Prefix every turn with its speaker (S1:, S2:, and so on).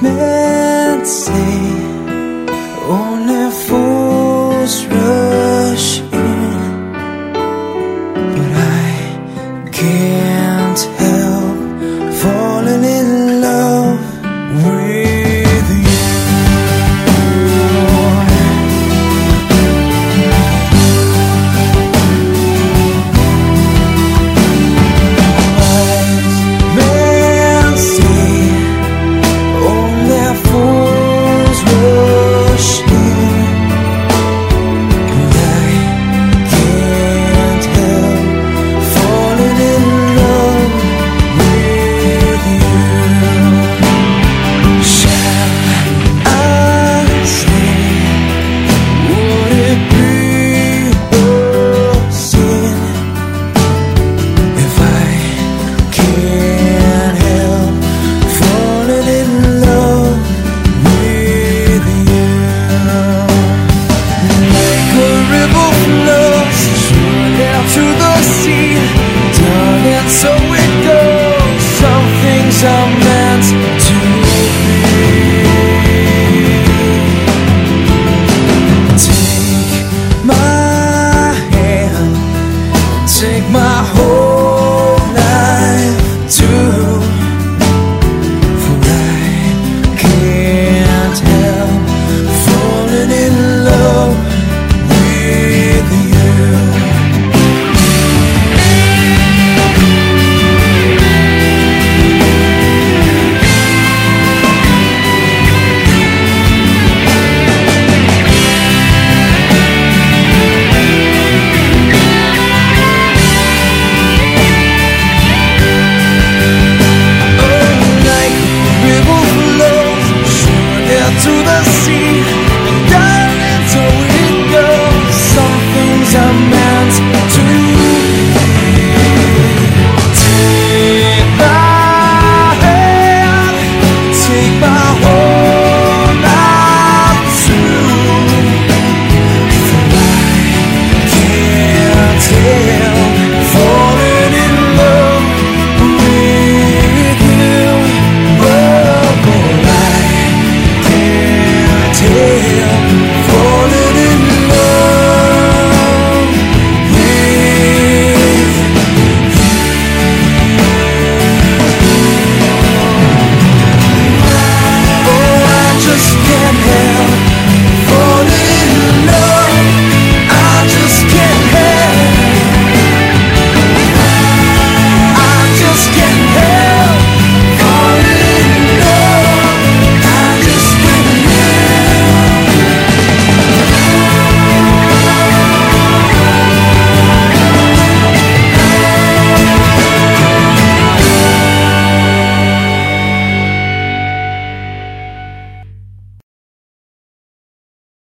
S1: Nancy, only fools rush in, but I can't.